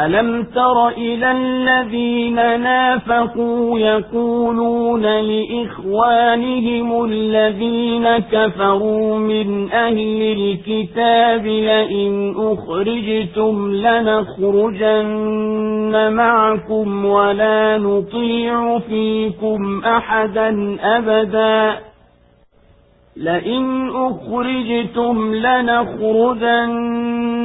ألم تر إلى الذين نافقوا يقولون لإخوانهم الذين كفروا من أهل الكتاب لئن أخرجتم لنخرجن معكم ولا نطيع فيكم أحدا أبدا. لئن أخرجتم لنخرجن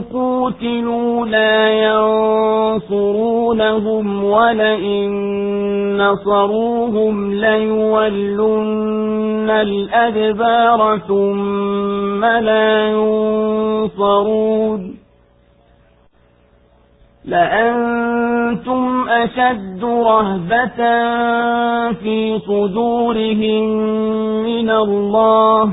قوتلوا لا ينصرونهم ولئن نصروهم ليولن الأدبار ثم لا ينصرون لأنتم أشد رهبة في صدورهم من الله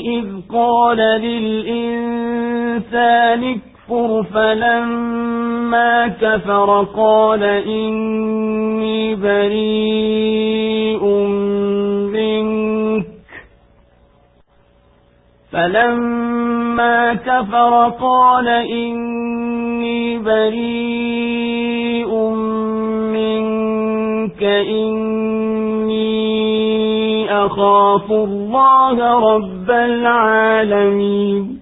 إذ قال للإنسان اكفر فلما كفر قال إني بريء منك. فلما كفر قال إني بريء منك إني أخاف الله رب العالمين.